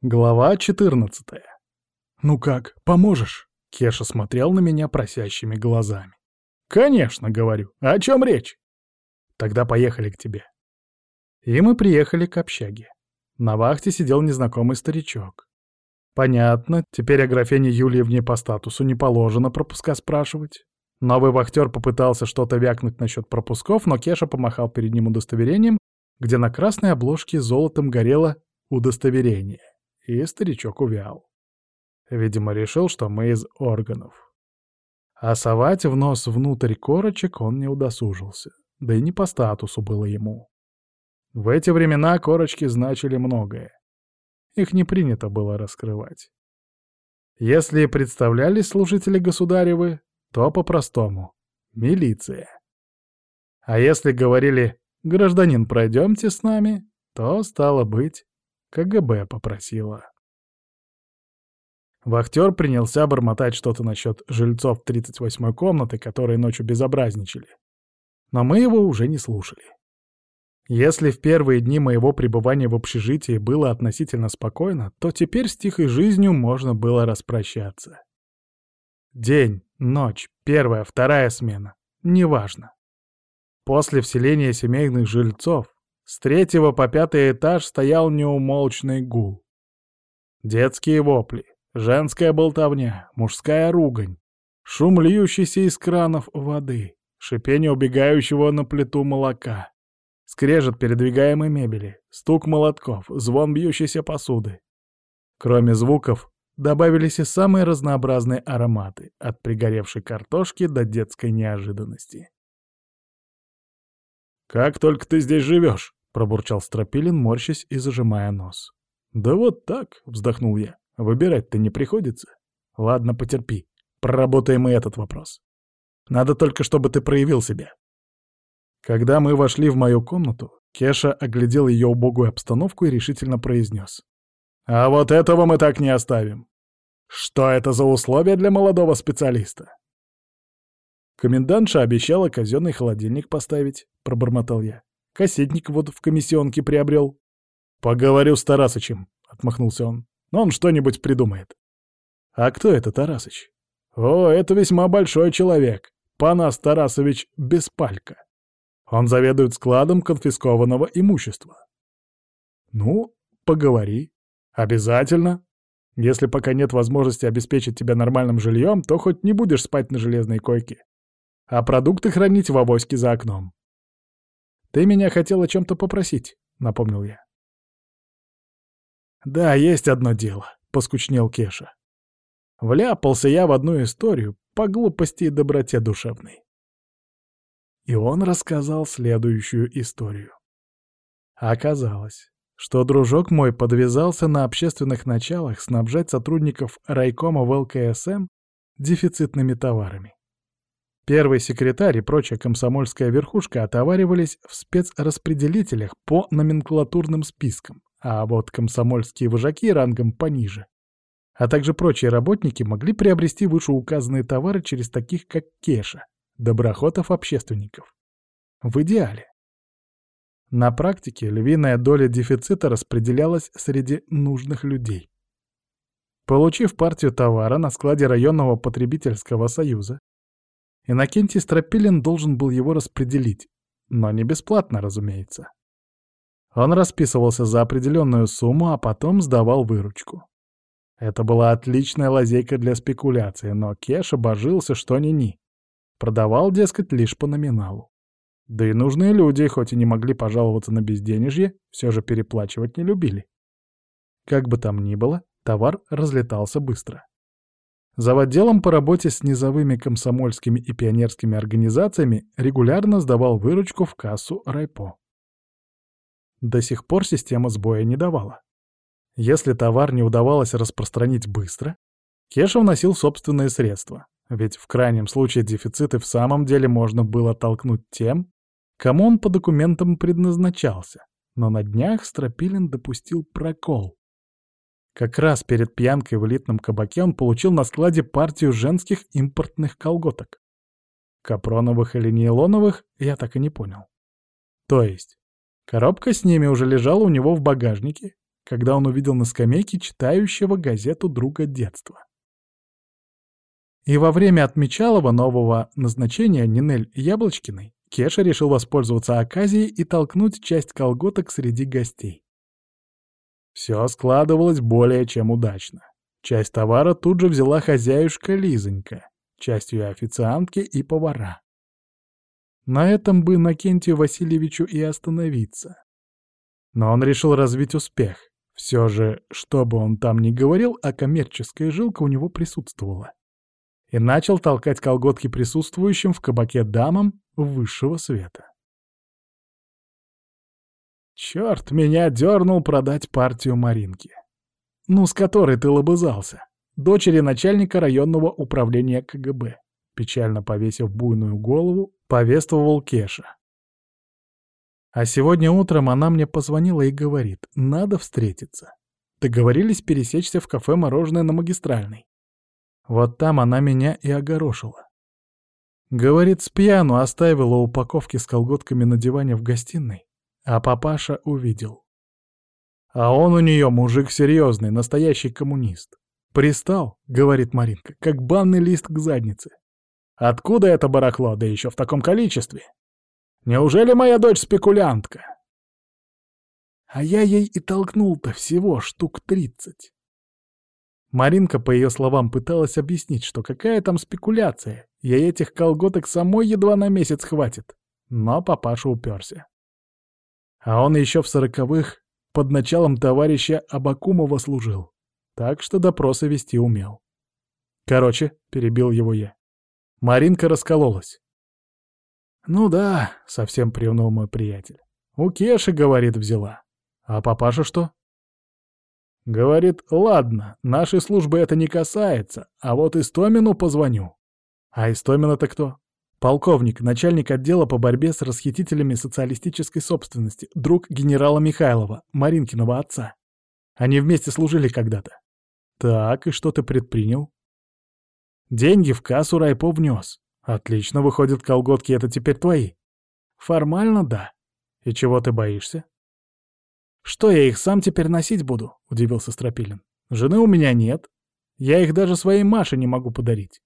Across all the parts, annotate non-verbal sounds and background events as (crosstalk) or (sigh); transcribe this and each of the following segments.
Глава 14. «Ну как, поможешь?» Кеша смотрел на меня просящими глазами. «Конечно, — говорю. О чем речь?» «Тогда поехали к тебе». И мы приехали к общаге. На вахте сидел незнакомый старичок. Понятно, теперь о графене Юлиевне по статусу не положено пропуска спрашивать. Новый вахтер попытался что-то вякнуть насчет пропусков, но Кеша помахал перед ним удостоверением, где на красной обложке золотом горело удостоверение и старичок увял. Видимо, решил, что мы из органов. А совать в нос внутрь корочек он не удосужился, да и не по статусу было ему. В эти времена корочки значили многое. Их не принято было раскрывать. Если представлялись служители государевы, то по-простому — милиция. А если говорили «гражданин, пройдемте с нами», то, стало быть, КГБ попросила. Вахтер принялся бормотать что-то насчет жильцов 38-й комнаты, которые ночью безобразничали. Но мы его уже не слушали. Если в первые дни моего пребывания в общежитии было относительно спокойно, то теперь с тихой жизнью можно было распрощаться. День, ночь, первая, вторая смена — неважно. После вселения семейных жильцов с третьего по пятый этаж стоял неумолчный гул. Детские вопли, женская болтовня, мужская ругань, шум льющийся из кранов воды, шипение убегающего на плиту молока, скрежет передвигаемой мебели, стук молотков, звон бьющейся посуды. Кроме звуков, добавились и самые разнообразные ароматы, от пригоревшей картошки до детской неожиданности. «Как только ты здесь живешь?» — пробурчал Стропилин, морщась и зажимая нос. «Да вот так», — вздохнул я. «Выбирать-то не приходится. Ладно, потерпи. Проработаем и этот вопрос. Надо только, чтобы ты проявил себя». Когда мы вошли в мою комнату, Кеша оглядел ее убогую обстановку и решительно произнес. «А вот этого мы так не оставим. Что это за условия для молодого специалиста?» «Комендантша обещала казенный холодильник поставить», — пробормотал я. Кассетник вот в комиссионке приобрел. «Поговорю с Тарасычем», — отмахнулся он. «Он что-нибудь придумает». «А кто это Тарасыч?» «О, это весьма большой человек. Панас Тарасович Беспалько. Он заведует складом конфискованного имущества». «Ну, поговори. Обязательно. Если пока нет возможности обеспечить тебя нормальным жильем, то хоть не будешь спать на железной койке, а продукты хранить в авоське за окном. «Ты меня хотел о чем-то попросить», — напомнил я. «Да, есть одно дело», — поскучнел Кеша. Вляпался я в одну историю по глупости и доброте душевной. И он рассказал следующую историю. Оказалось, что дружок мой подвязался на общественных началах снабжать сотрудников райкома в ЛКСМ дефицитными товарами. Первый секретарь и прочая комсомольская верхушка отоваривались в спецраспределителях по номенклатурным спискам, а вот комсомольские вожаки рангом пониже, а также прочие работники могли приобрести вышеуказанные товары через таких, как Кеша, доброхотов-общественников. В идеале. На практике львиная доля дефицита распределялась среди нужных людей. Получив партию товара на складе районного потребительского союза, Иннокентий Стропилин должен был его распределить, но не бесплатно, разумеется. Он расписывался за определенную сумму, а потом сдавал выручку. Это была отличная лазейка для спекуляции, но Кеша божился, что ни-ни. Продавал, дескать, лишь по номиналу. Да и нужные люди, хоть и не могли пожаловаться на безденежье, все же переплачивать не любили. Как бы там ни было, товар разлетался быстро. Заводделом по работе с низовыми комсомольскими и пионерскими организациями регулярно сдавал выручку в кассу райпо. До сих пор система сбоя не давала. Если товар не удавалось распространить быстро, Кеша вносил собственные средства, ведь в крайнем случае дефициты в самом деле можно было толкнуть тем, кому он по документам предназначался. Но на днях Стропилин допустил прокол. Как раз перед пьянкой в элитном кабаке он получил на складе партию женских импортных колготок. Капроновых или нейлоновых, я так и не понял. То есть, коробка с ними уже лежала у него в багажнике, когда он увидел на скамейке читающего газету друга детства. И во время отмечалого нового назначения Нинель Яблочкиной Кеша решил воспользоваться оказией и толкнуть часть колготок среди гостей. Все складывалось более чем удачно. Часть товара тут же взяла хозяюшка Лизонька, частью официантки и повара. На этом бы Накентию Васильевичу и остановиться. Но он решил развить успех. Все же, что бы он там ни говорил, а коммерческая жилка у него присутствовала. И начал толкать колготки присутствующим в кабаке дамам высшего света. Черт, меня дернул продать партию Маринки. Ну, с которой ты лобызался. Дочери начальника районного управления КГБ. Печально повесив буйную голову, повествовал Кеша. А сегодня утром она мне позвонила и говорит, надо встретиться. Договорились пересечься в кафе «Мороженое» на магистральной. Вот там она меня и огорошила. Говорит, с пьяну оставила упаковки с колготками на диване в гостиной, а папаша увидел. А он у нее мужик серьезный, настоящий коммунист. «Пристал», — говорит Маринка, — «как банный лист к заднице. Откуда это барахло, да еще в таком количестве? Неужели моя дочь спекулянтка?» А я ей и толкнул-то всего штук тридцать. Маринка, по ее словам, пыталась объяснить, что какая там спекуляция, ей этих колготок самой едва на месяц хватит. Но папаша уперся. А он еще в сороковых под началом товарища Абакумова служил, так что допросы вести умел. Короче, перебил его я. Маринка раскололась. «Ну да», — совсем приунул мой приятель. «У Кеши, — говорит, — взяла. А папаша что?» Говорит, ладно, нашей службы это не касается, а вот Истомину позвоню. А Истомин это кто? Полковник, начальник отдела по борьбе с расхитителями социалистической собственности, друг генерала Михайлова, Маринкиного отца. Они вместе служили когда-то. Так, и что ты предпринял? Деньги в кассу Райпо внес. Отлично, выходит, колготки это теперь твои. Формально да. И чего ты боишься? «Что, я их сам теперь носить буду?» — удивился Стропилин. «Жены у меня нет. Я их даже своей Маше не могу подарить».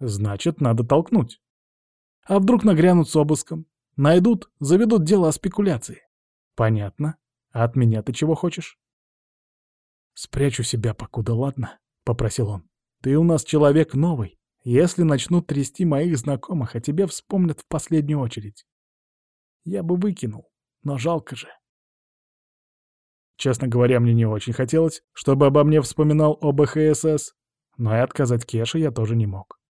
«Значит, надо толкнуть. А вдруг нагрянут с обыском? Найдут, заведут дело о спекуляции». «Понятно. А от меня ты чего хочешь?» «Спрячу себя покуда, ладно?» — попросил он. «Ты у нас человек новый. Если начнут трясти моих знакомых, о тебе вспомнят в последнюю очередь. Я бы выкинул, но жалко же». Честно говоря, мне не очень хотелось, чтобы обо мне вспоминал ОБХСС, но и отказать Кеше я тоже не мог.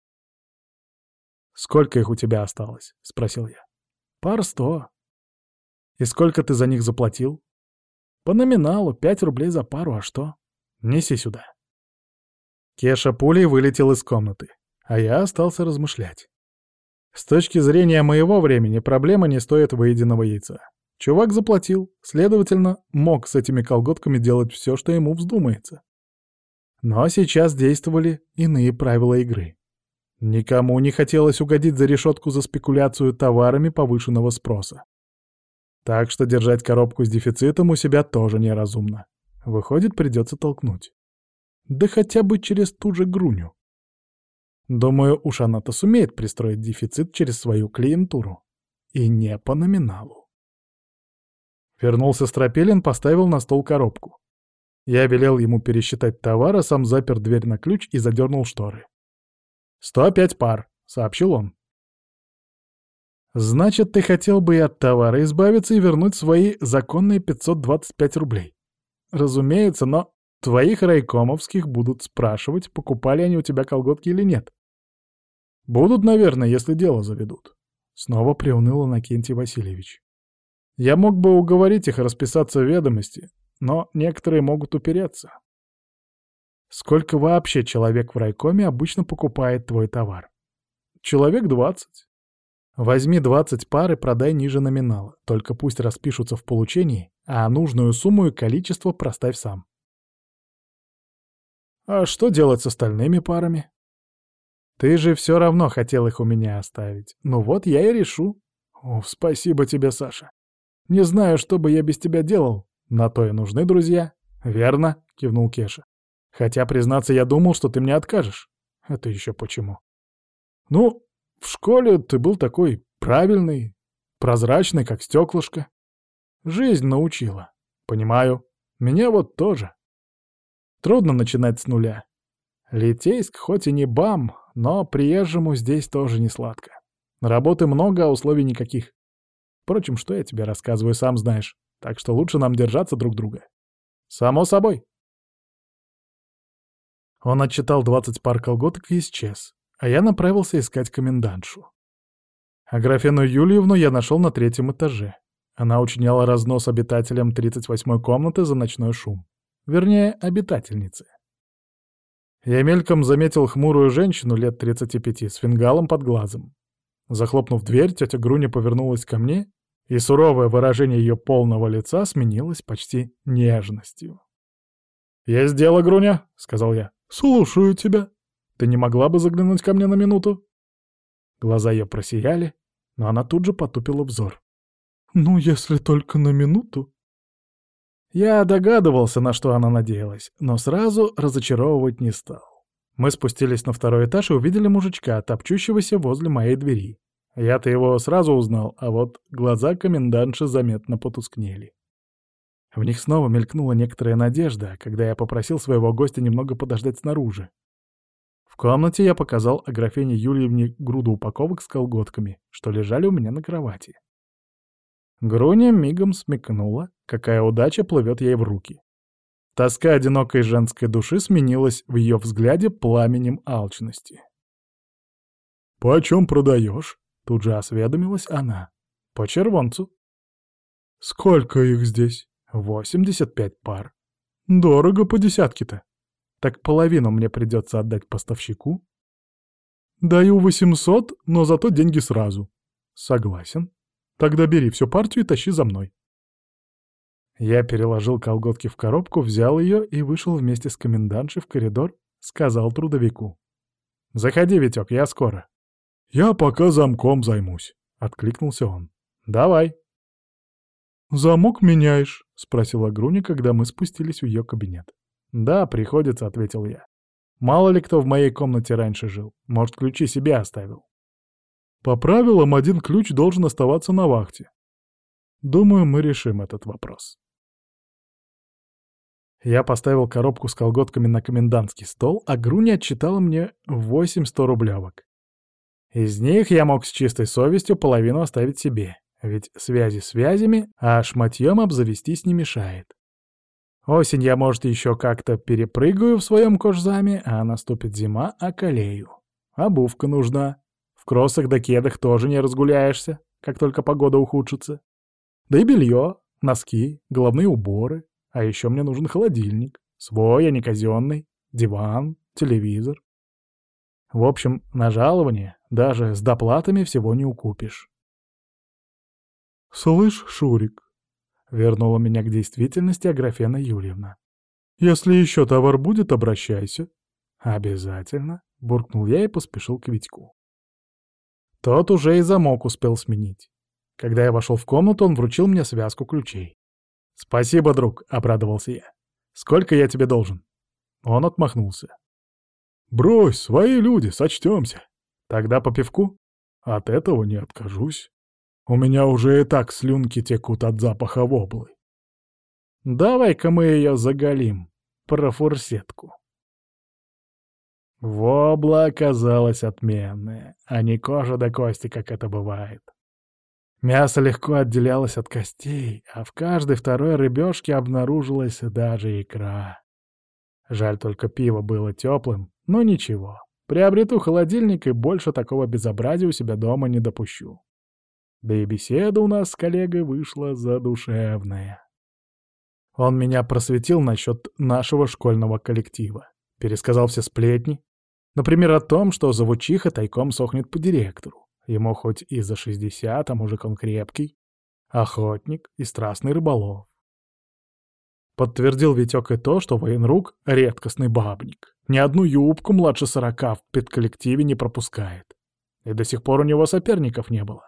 «Сколько их у тебя осталось?» — спросил я. «Пар сто». «И сколько ты за них заплатил?» «По номиналу, пять рублей за пару, а что?» «Неси сюда». Кеша пулей вылетел из комнаты, а я остался размышлять. С точки зрения моего времени проблема не стоит выеденного яйца. Чувак заплатил, следовательно, мог с этими колготками делать все, что ему вздумается. Но сейчас действовали иные правила игры. Никому не хотелось угодить за решетку за спекуляцию товарами повышенного спроса. Так что держать коробку с дефицитом у себя тоже неразумно. Выходит, придется толкнуть. Да хотя бы через ту же груню. Думаю, уж она-то сумеет пристроить дефицит через свою клиентуру. И не по номиналу. Вернулся Стропелин, поставил на стол коробку. Я велел ему пересчитать товар, а сам запер дверь на ключ и задернул шторы. «Сто пять пар», — сообщил он. «Значит, ты хотел бы и от товара избавиться и вернуть свои законные 525 рублей. Разумеется, но твоих райкомовских будут спрашивать, покупали они у тебя колготки или нет. Будут, наверное, если дело заведут». Снова приуныл Иннокентий Васильевич. Я мог бы уговорить их расписаться в ведомости, но некоторые могут упереться. Сколько вообще человек в райкоме обычно покупает твой товар? Человек двадцать. Возьми двадцать пар и продай ниже номинала, только пусть распишутся в получении, а нужную сумму и количество проставь сам. А что делать с остальными парами? Ты же все равно хотел их у меня оставить. Ну вот я и решу. О, спасибо тебе, Саша. Не знаю, что бы я без тебя делал. На то и нужны друзья. «Верно», — кивнул Кеша. «Хотя, признаться, я думал, что ты мне откажешь». «Это еще почему?» «Ну, в школе ты был такой правильный, прозрачный, как стеклышко. Жизнь научила. Понимаю. Меня вот тоже. Трудно начинать с нуля. Литейск хоть и не бам, но приезжему здесь тоже не сладко. Работы много, а условий никаких. Впрочем, что я тебе рассказываю, сам знаешь. Так что лучше нам держаться друг друга. Само собой. Он отчитал 20 пар колготок и исчез, а я направился искать комендантшу. А графену Юльевну я нашел на третьем этаже. Она учиняла разнос обитателям 38-й комнаты за ночной шум. Вернее, обитательницы. Я мельком заметил хмурую женщину лет 35 с фингалом под глазом. Захлопнув дверь, тетя Груня повернулась ко мне, и суровое выражение ее полного лица сменилось почти нежностью. «Есть дело, Груня», — сказал я. «Слушаю тебя. Ты не могла бы заглянуть ко мне на минуту?» Глаза ее просияли, но она тут же потупила взор. «Ну, если только на минуту», я догадывался, на что она надеялась, но сразу разочаровывать не стал. Мы спустились на второй этаж и увидели мужичка, топчущегося возле моей двери. Я-то его сразу узнал, а вот глаза комендантши заметно потускнели. В них снова мелькнула некоторая надежда, когда я попросил своего гостя немного подождать снаружи. В комнате я показал Аграфене Юльевне груду упаковок с колготками, что лежали у меня на кровати. Груня мигом смекнула, какая удача плывет ей в руки. Тоска одинокой женской души сменилась в ее взгляде пламенем алчности. «Почем продаешь?» — тут же осведомилась она. «По червонцу». «Сколько их здесь?» «Восемьдесят пять пар». «Дорого по десятке-то». «Так половину мне придется отдать поставщику». «Даю восемьсот, но зато деньги сразу». «Согласен». Тогда бери всю партию и тащи за мной. Я переложил колготки в коробку, взял ее и вышел вместе с комендантшей в коридор, сказал трудовику. «Заходи, Витек, я скоро». «Я пока замком займусь», — откликнулся он. «Давай». «Замок меняешь?» — спросила Груня, когда мы спустились в ее кабинет. «Да, приходится», — ответил я. «Мало ли кто в моей комнате раньше жил. Может, ключи себе оставил». По правилам, один ключ должен оставаться на вахте. Думаю, мы решим этот вопрос. Я поставил коробку с колготками на комендантский стол, а Груня отчитала мне 8 100-рублевок. Из них я мог с чистой совестью половину оставить себе, ведь связи связями, а шматьем обзавестись не мешает. Осень я, может, еще как-то перепрыгаю в своем кожзаме, а наступит зима, околею. Обувка нужна кроссах да кедах тоже не разгуляешься, как только погода ухудшится. Да и белье, носки, головные уборы. А еще мне нужен холодильник. Свой, а не казенный. Диван, телевизор. В общем, на жалование даже с доплатами всего не укупишь. «Слышь, Шурик», — вернула меня к действительности Аграфена Юрьевна. «Если еще товар будет, обращайся». «Обязательно», — буркнул я и поспешил к Витьку. Тот уже и замок успел сменить. Когда я вошел в комнату, он вручил мне связку ключей. «Спасибо, друг», — обрадовался я. «Сколько я тебе должен?» Он отмахнулся. «Брось, свои люди, сочтемся. Тогда по пивку?» «От этого не откажусь. У меня уже и так слюнки текут от запаха воблы». «Давай-ка мы ее заголим, про фурсетку». Вобла оказалась отменная, а не кожа до кости, как это бывает. Мясо легко отделялось от костей, а в каждой второй рыбешке обнаружилась даже икра. Жаль только пиво было теплым, но ничего. Приобрету холодильник и больше такого безобразия у себя дома не допущу. Да и беседа у нас с коллегой вышла задушевная. Он меня просветил насчет нашего школьного коллектива. Пересказал все сплетни. Например, о том, что завучиха тайком сохнет по директору. Ему хоть и за 60, а мужик он крепкий. Охотник и страстный рыболов. Подтвердил Витек и то, что военрук — редкостный бабник. Ни одну юбку младше сорока в педколлективе не пропускает. И до сих пор у него соперников не было.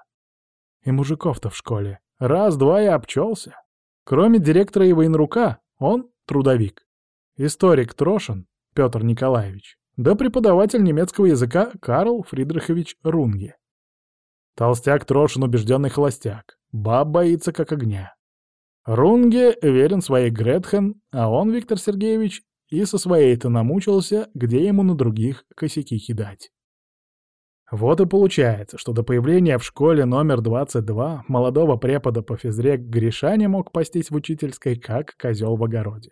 И мужиков-то в школе. Раз-два и обчелся. Кроме директора и военрука, он трудовик. Историк Трошин Петр Николаевич, да преподаватель немецкого языка Карл Фридрихович Рунге. Толстяк Трошин убежденный холостяк, баб боится как огня. Рунге верен своей Гретхен, а он, Виктор Сергеевич, и со своей-то намучился, где ему на других косяки кидать. Вот и получается, что до появления в школе номер 22 молодого препода по физре Гриша не мог пастись в учительской, как козел в огороде.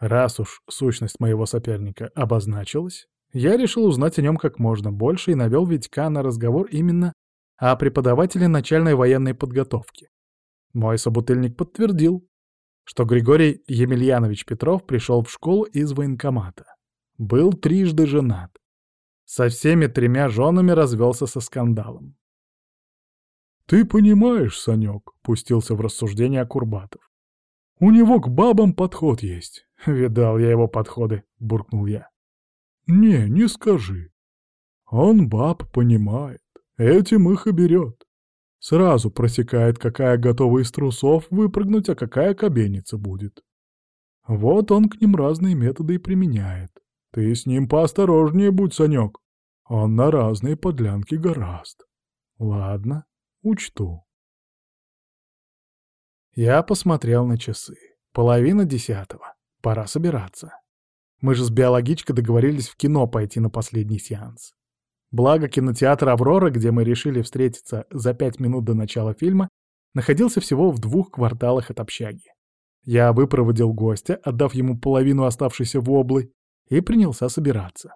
Раз уж сущность моего соперника обозначилась, я решил узнать о нем как можно больше и навел Витька на разговор именно о преподавателе начальной военной подготовки. Мой собутыльник подтвердил, что Григорий Емельянович Петров пришел в школу из военкомата. Был трижды женат со всеми тремя женами развелся со скандалом. «Ты понимаешь, Санек», — пустился в рассуждение Курбатов. «У него к бабам подход есть». (laughs) «Видал я его подходы», — буркнул я. «Не, не скажи. Он баб понимает, этим их и берет. Сразу просекает, какая готова из трусов выпрыгнуть, а какая кабеница будет. Вот он к ним разные методы и применяет. Ты с ним поосторожнее будь, Санек. Он на разные подлянки гораст. Ладно, учту. Я посмотрел на часы. Половина десятого. Пора собираться. Мы же с биологичкой договорились в кино пойти на последний сеанс. Благо, кинотеатр «Аврора», где мы решили встретиться за пять минут до начала фильма, находился всего в двух кварталах от общаги. Я выпроводил гостя, отдав ему половину оставшейся воблы, и принялся собираться.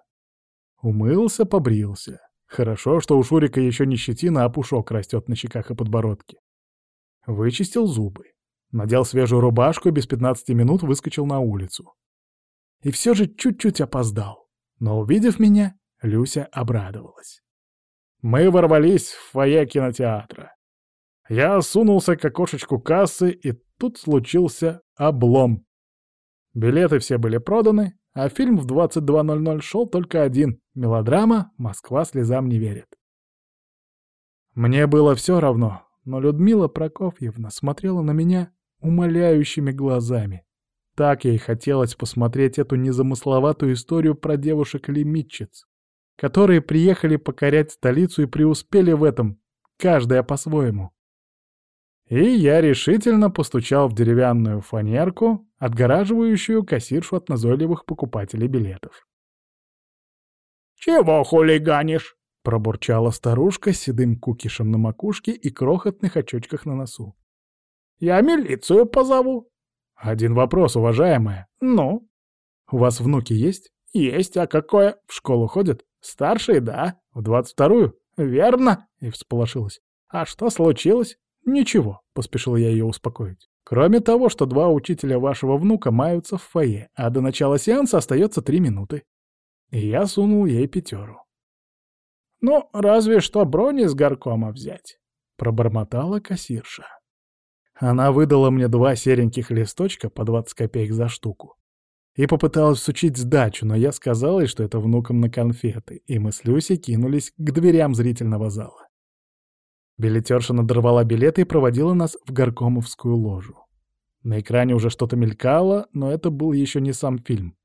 Умылся, побрился. Хорошо, что у Шурика еще не щетина, а пушок растет на щеках и подбородке. Вычистил зубы. Надел свежую рубашку и без 15 минут выскочил на улицу. И все же чуть-чуть опоздал. Но увидев меня, Люся обрадовалась. Мы ворвались в фойе кинотеатра. Я сунулся к окошечку кассы, и тут случился облом. Билеты все были проданы, а фильм в 22.00 шел только один — мелодрама «Москва слезам не верит». Мне было все равно, но Людмила Прокофьевна смотрела на меня умоляющими глазами. Так ей хотелось посмотреть эту незамысловатую историю про девушек-лимитчиц, которые приехали покорять столицу и преуспели в этом, каждая по-своему. И я решительно постучал в деревянную фанерку, отгораживающую кассиршу от назойливых покупателей билетов. «Чего хулиганишь?» — пробурчала старушка с седым кукишем на макушке и крохотных очочках на носу. «Я милицию позову». «Один вопрос, уважаемая». «Ну?» «У вас внуки есть?» «Есть, а какое? В школу ходят?» «Старшие, да». «В двадцать вторую?» «Верно». И всполошилась. «А что случилось?» «Ничего», — поспешил я ее успокоить. «Кроме того, что два учителя вашего внука маются в фойе, а до начала сеанса остается три минуты». И я сунул ей пятеру. «Ну, разве что брони с горкома взять», — пробормотала кассирша. Она выдала мне два сереньких листочка по 20 копеек за штуку и попыталась сучить сдачу, но я сказал ей, что это внукам на конфеты, и мы с Люсей кинулись к дверям зрительного зала. Билетерша надорвала билеты и проводила нас в горкомовскую ложу. На экране уже что-то мелькало, но это был еще не сам фильм.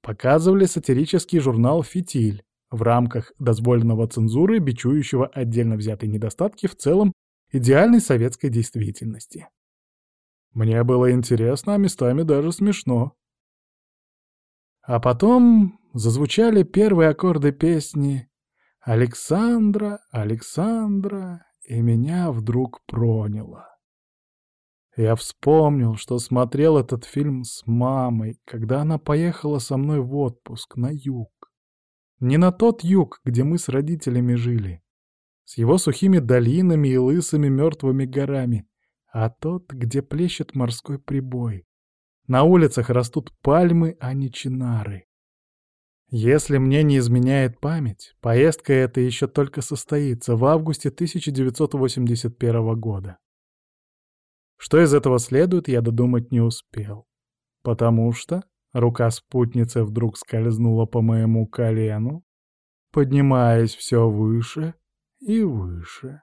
Показывали сатирический журнал «Фитиль» в рамках дозволенного цензуры, бичующего отдельно взятые недостатки в целом идеальной советской действительности. Мне было интересно, а местами даже смешно. А потом зазвучали первые аккорды песни Александра, Александра, и меня вдруг проняло. Я вспомнил, что смотрел этот фильм с мамой, когда она поехала со мной в отпуск на юг. Не на тот юг, где мы с родителями жили, с его сухими долинами и лысыми мертвыми горами, а тот, где плещет морской прибой. На улицах растут пальмы, а не чинары. Если мне не изменяет память, поездка эта еще только состоится в августе 1981 года. Что из этого следует, я додумать не успел. Потому что рука спутницы вдруг скользнула по моему колену, поднимаясь все выше и выше.